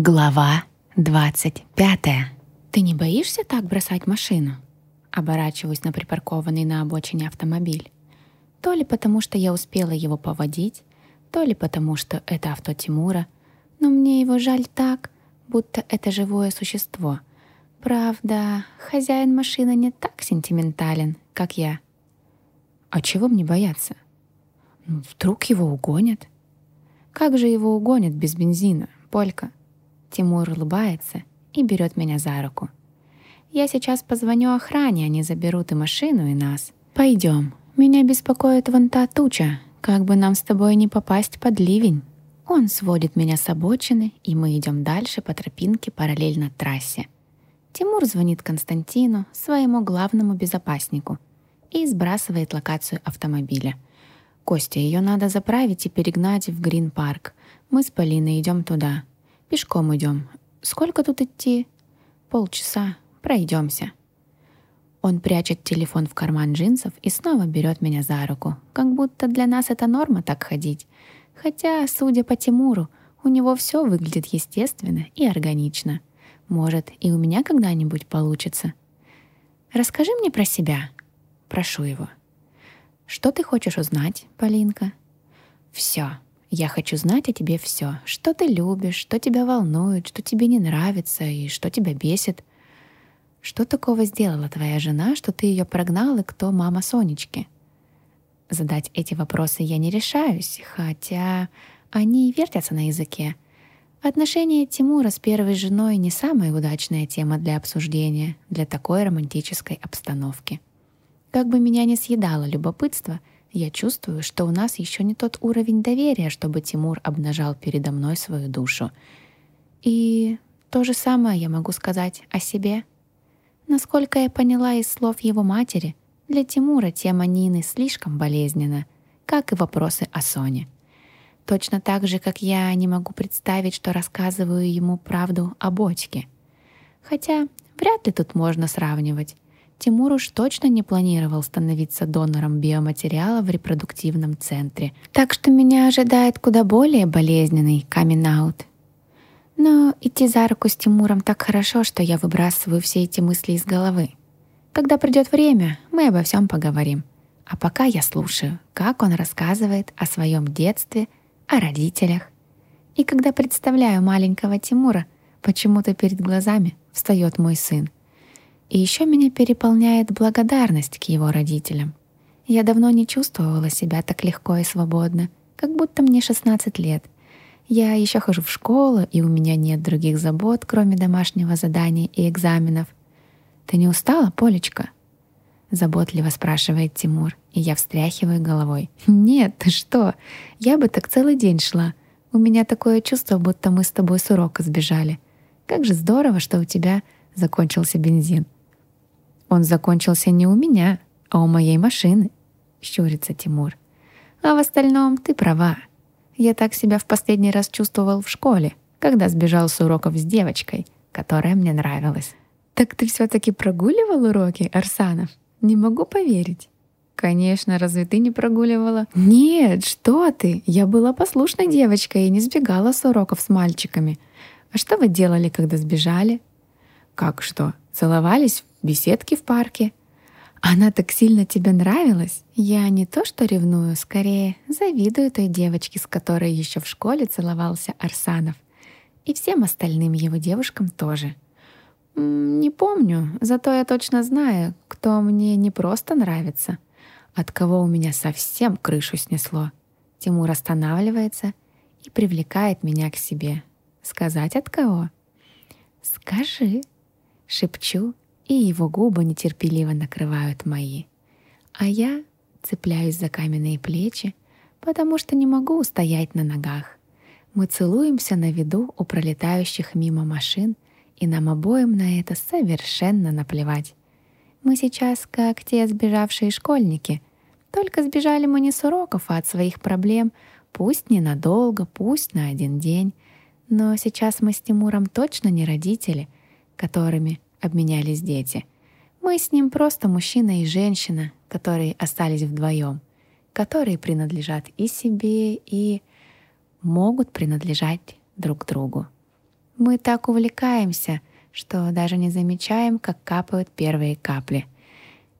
Глава 25. «Ты не боишься так бросать машину?» Оборачиваюсь на припаркованный на обочине автомобиль. То ли потому, что я успела его поводить, то ли потому, что это авто Тимура, но мне его жаль так, будто это живое существо. Правда, хозяин машины не так сентиментален, как я. А чего мне бояться? Ну, вдруг его угонят? Как же его угонят без бензина, Полька? Тимур улыбается и берет меня за руку. «Я сейчас позвоню охране, они заберут и машину, и нас. Пойдем. Меня беспокоит вон та туча, как бы нам с тобой не попасть под ливень». Он сводит меня с обочины, и мы идем дальше по тропинке параллельно трассе. Тимур звонит Константину, своему главному безопаснику, и сбрасывает локацию автомобиля. Костя, ее надо заправить и перегнать в Грин-парк. Мы с Полиной идем туда. Пешком идем. Сколько тут идти? Полчаса. Пройдемся. Он прячет телефон в карман джинсов и снова берет меня за руку, как будто для нас это норма так ходить. Хотя, судя по Тимуру, у него все выглядит естественно и органично. Может, и у меня когда-нибудь получится. Расскажи мне про себя. Прошу его. Что ты хочешь узнать, Полинка? Все. Я хочу знать о тебе все. Что ты любишь, что тебя волнует, что тебе не нравится и что тебя бесит. Что такого сделала твоя жена, что ты ее прогнал, и кто мама Сонечки? Задать эти вопросы я не решаюсь, хотя они вертятся на языке. Отношения Тимура с первой женой не самая удачная тема для обсуждения для такой романтической обстановки. Как бы меня не съедало любопытство — я чувствую, что у нас еще не тот уровень доверия, чтобы Тимур обнажал передо мной свою душу. И то же самое я могу сказать о себе. Насколько я поняла из слов его матери, для Тимура тема Нины слишком болезненна, как и вопросы о Соне. Точно так же, как я не могу представить, что рассказываю ему правду о бочке. Хотя вряд ли тут можно сравнивать. Тимур уж точно не планировал становиться донором биоматериала в репродуктивном центре. Так что меня ожидает куда более болезненный камин-аут. Но идти за руку с Тимуром так хорошо, что я выбрасываю все эти мысли из головы. Когда придет время, мы обо всем поговорим. А пока я слушаю, как он рассказывает о своем детстве, о родителях. И когда представляю маленького Тимура, почему-то перед глазами встает мой сын — и еще меня переполняет благодарность к его родителям. Я давно не чувствовала себя так легко и свободно, как будто мне 16 лет. Я еще хожу в школу, и у меня нет других забот, кроме домашнего задания и экзаменов. «Ты не устала, Полечка?» Заботливо спрашивает Тимур, и я встряхиваю головой. «Нет, что? Я бы так целый день шла. У меня такое чувство, будто мы с тобой с урока сбежали. Как же здорово, что у тебя закончился бензин». Он закончился не у меня, а у моей машины, щурится Тимур. А в остальном ты права. Я так себя в последний раз чувствовал в школе, когда сбежал с уроков с девочкой, которая мне нравилась. Так ты все-таки прогуливал уроки, Арсанов? Не могу поверить. Конечно, разве ты не прогуливала? Нет, что ты? Я была послушной девочкой и не сбегала с уроков с мальчиками. А что вы делали, когда сбежали? Как что? Целовались беседки в парке. Она так сильно тебе нравилась. Я не то что ревную, скорее завидую той девочке, с которой еще в школе целовался Арсанов. И всем остальным его девушкам тоже. Не помню, зато я точно знаю, кто мне не просто нравится, от кого у меня совсем крышу снесло. Тимур останавливается и привлекает меня к себе. Сказать от кого? «Скажи», — шепчу и его губы нетерпеливо накрывают мои. А я цепляюсь за каменные плечи, потому что не могу устоять на ногах. Мы целуемся на виду у пролетающих мимо машин, и нам обоим на это совершенно наплевать. Мы сейчас как те сбежавшие школьники. Только сбежали мы не с уроков, а от своих проблем, пусть ненадолго, пусть на один день. Но сейчас мы с Тимуром точно не родители, которыми обменялись дети. Мы с ним просто мужчина и женщина, которые остались вдвоем, которые принадлежат и себе, и могут принадлежать друг другу. Мы так увлекаемся, что даже не замечаем, как капают первые капли.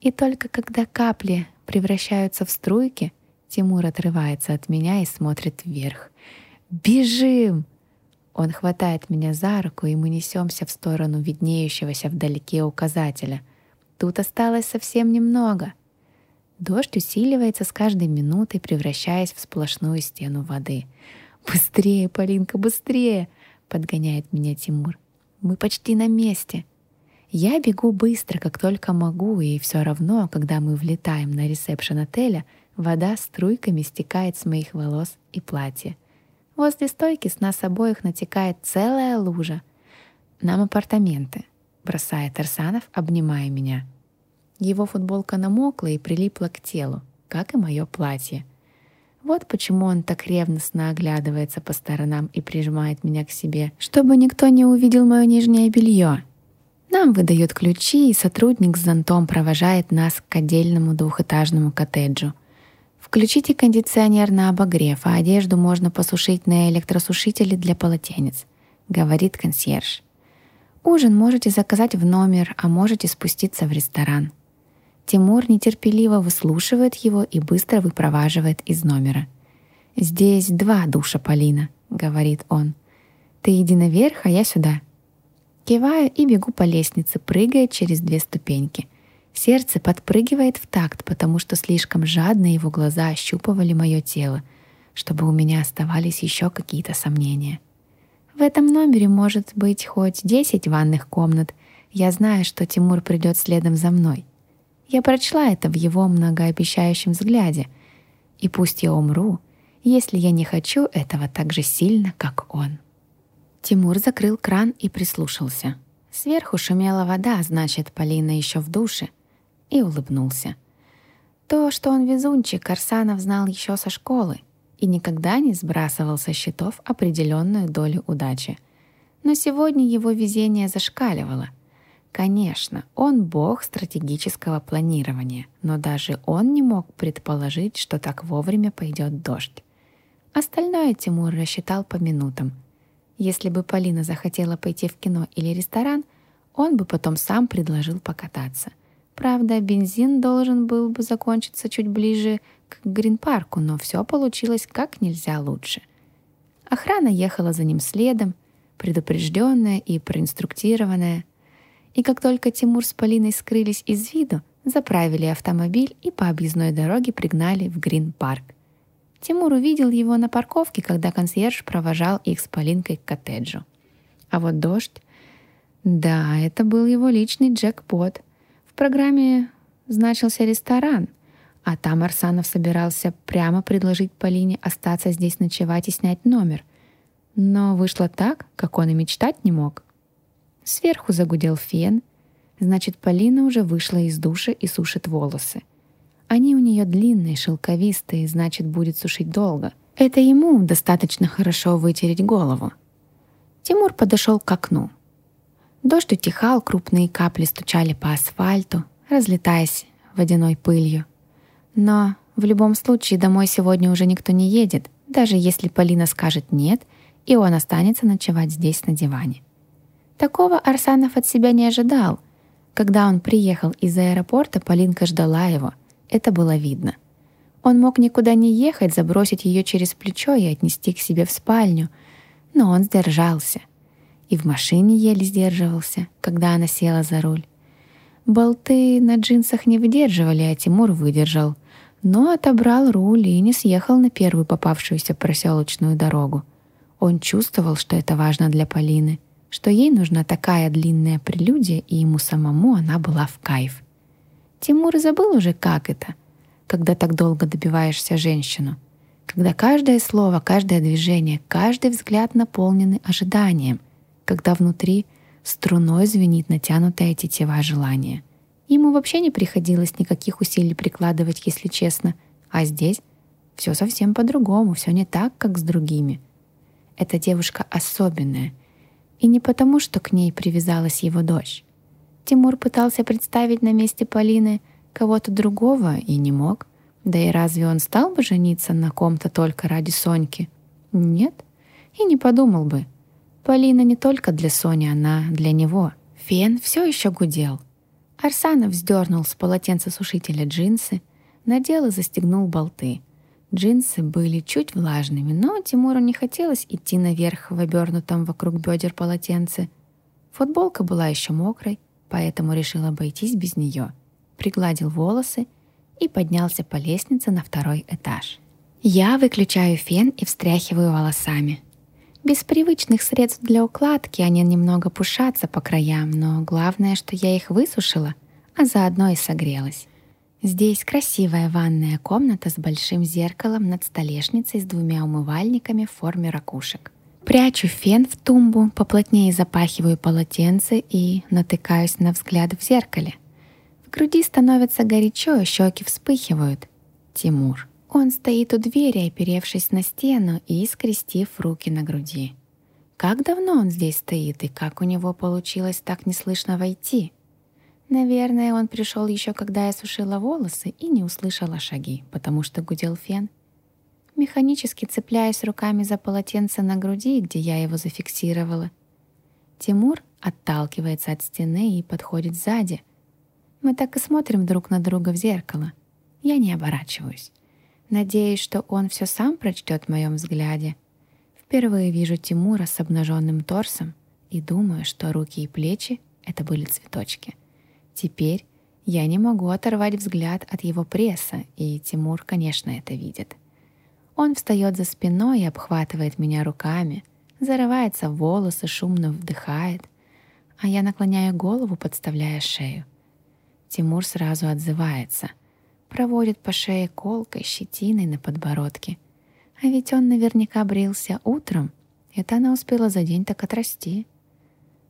И только когда капли превращаются в струйки, Тимур отрывается от меня и смотрит вверх. «Бежим!» Он хватает меня за руку, и мы несемся в сторону виднеющегося вдалеке указателя. Тут осталось совсем немного. Дождь усиливается с каждой минутой, превращаясь в сплошную стену воды. «Быстрее, Полинка, быстрее!» — подгоняет меня Тимур. «Мы почти на месте!» Я бегу быстро, как только могу, и все равно, когда мы влетаем на ресепшн отеля, вода струйками стекает с моих волос и платья — Возле стойки с нас обоих натекает целая лужа. «Нам апартаменты», — бросает Арсанов, обнимая меня. Его футболка намокла и прилипла к телу, как и мое платье. Вот почему он так ревностно оглядывается по сторонам и прижимает меня к себе, чтобы никто не увидел мое нижнее белье. Нам выдают ключи, и сотрудник с зонтом провожает нас к отдельному двухэтажному коттеджу — Включите кондиционер на обогрев, а одежду можно посушить на электросушителе для полотенец, говорит консьерж. Ужин можете заказать в номер, а можете спуститься в ресторан. Тимур нетерпеливо выслушивает его и быстро выпроваживает из номера. «Здесь два душа, Полина», — говорит он. «Ты иди наверх, а я сюда». Киваю и бегу по лестнице, прыгая через две ступеньки — Сердце подпрыгивает в такт, потому что слишком жадно его глаза ощупывали мое тело, чтобы у меня оставались еще какие-то сомнения. В этом номере может быть хоть 10 ванных комнат. Я знаю, что Тимур придет следом за мной. Я прочла это в его многообещающем взгляде. И пусть я умру, если я не хочу этого так же сильно, как он. Тимур закрыл кран и прислушался. Сверху шумела вода, значит, Полина еще в душе и улыбнулся. То, что он везунчик, Арсанов знал еще со школы и никогда не сбрасывал со счетов определенную долю удачи. Но сегодня его везение зашкаливало. Конечно, он бог стратегического планирования, но даже он не мог предположить, что так вовремя пойдет дождь. Остальное Тимур рассчитал по минутам. Если бы Полина захотела пойти в кино или ресторан, он бы потом сам предложил покататься — Правда, бензин должен был бы закончиться чуть ближе к Грин-парку, но все получилось как нельзя лучше. Охрана ехала за ним следом, предупрежденная и проинструктированная. И как только Тимур с Полиной скрылись из виду, заправили автомобиль и по объездной дороге пригнали в Грин-парк. Тимур увидел его на парковке, когда консьерж провожал их с Полинкой к коттеджу. А вот дождь... Да, это был его личный джекпот — программе значился ресторан, а там Арсанов собирался прямо предложить Полине остаться здесь ночевать и снять номер. Но вышло так, как он и мечтать не мог. Сверху загудел фен, значит, Полина уже вышла из душа и сушит волосы. Они у нее длинные, шелковистые, значит, будет сушить долго. Это ему достаточно хорошо вытереть голову. Тимур подошел к окну. Дождь утихал, крупные капли стучали по асфальту, разлетаясь водяной пылью. Но в любом случае домой сегодня уже никто не едет, даже если Полина скажет «нет», и он останется ночевать здесь на диване. Такого Арсанов от себя не ожидал. Когда он приехал из аэропорта, Полинка ждала его. Это было видно. Он мог никуда не ехать, забросить ее через плечо и отнести к себе в спальню. Но он сдержался — и в машине еле сдерживался, когда она села за руль. Болты на джинсах не выдерживали, а Тимур выдержал, но отобрал руль и не съехал на первую попавшуюся проселочную дорогу. Он чувствовал, что это важно для Полины, что ей нужна такая длинная прелюдия, и ему самому она была в кайф. Тимур забыл уже, как это, когда так долго добиваешься женщину, когда каждое слово, каждое движение, каждый взгляд наполнены ожиданием, когда внутри струной звенит натянутая тетива желания. Ему вообще не приходилось никаких усилий прикладывать, если честно. А здесь все совсем по-другому, все не так, как с другими. Эта девушка особенная. И не потому, что к ней привязалась его дочь. Тимур пытался представить на месте Полины кого-то другого и не мог. Да и разве он стал бы жениться на ком-то только ради Соньки? Нет, и не подумал бы — Полина не только для Сони, она для него. Фен все еще гудел. Арсанов вздернул с полотенцесушителя джинсы, надел и застегнул болты. Джинсы были чуть влажными, но Тимуру не хотелось идти наверх в обернутом вокруг бедер полотенце. Футболка была еще мокрой, поэтому решил обойтись без нее. Пригладил волосы и поднялся по лестнице на второй этаж. Я выключаю фен и встряхиваю волосами. Без привычных средств для укладки они немного пушатся по краям, но главное, что я их высушила, а заодно и согрелась. Здесь красивая ванная комната с большим зеркалом над столешницей с двумя умывальниками в форме ракушек. Прячу фен в тумбу, поплотнее запахиваю полотенце и натыкаюсь на взгляд в зеркале. В груди становится горячо, щеки вспыхивают. Тимур. Он стоит у двери, оперевшись на стену и скрестив руки на груди. Как давно он здесь стоит и как у него получилось так неслышно войти? Наверное, он пришел еще когда я сушила волосы и не услышала шаги, потому что гудел фен. Механически цепляясь руками за полотенце на груди, где я его зафиксировала. Тимур отталкивается от стены и подходит сзади. Мы так и смотрим друг на друга в зеркало. Я не оборачиваюсь. Надеюсь, что он все сам прочтет в моем взгляде. Впервые вижу Тимура с обнаженным торсом и думаю, что руки и плечи — это были цветочки — Теперь я не могу оторвать взгляд от его пресса, и Тимур, конечно, это видит. Он встает за спиной и обхватывает меня руками, зарывается в волосы, шумно вдыхает, а я наклоняю голову, подставляя шею. Тимур сразу отзывается, проводит по шее колкой, щетиной на подбородке. А ведь он наверняка брился утром, это она успела за день так отрасти.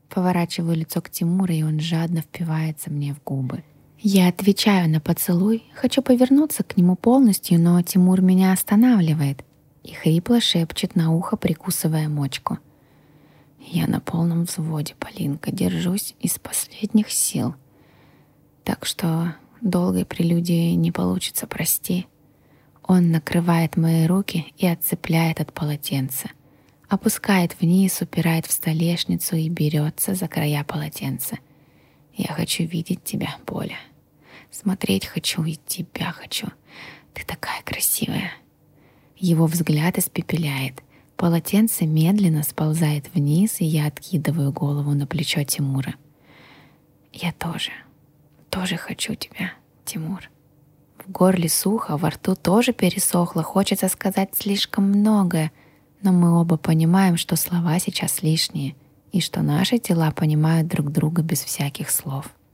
Поворачиваю лицо к Тимуру, и он жадно впивается мне в губы. Я отвечаю на поцелуй, хочу повернуться к нему полностью, но Тимур меня останавливает и хрипло шепчет на ухо, прикусывая мочку. Я на полном взводе, Полинка, держусь из последних сил. Так что долгой прелюдии не получится, прости. Он накрывает мои руки и отцепляет от полотенца опускает вниз, упирает в столешницу и берется за края полотенца. Я хочу видеть тебя, Поля. Смотреть хочу и тебя хочу. Ты такая красивая. Его взгляд испепеляет. Полотенце медленно сползает вниз, и я откидываю голову на плечо Тимура. Я тоже, тоже хочу тебя, Тимур. В горле сухо, во рту тоже пересохло, хочется сказать слишком многое — но мы оба понимаем, что слова сейчас лишние, и что наши тела понимают друг друга без всяких слов.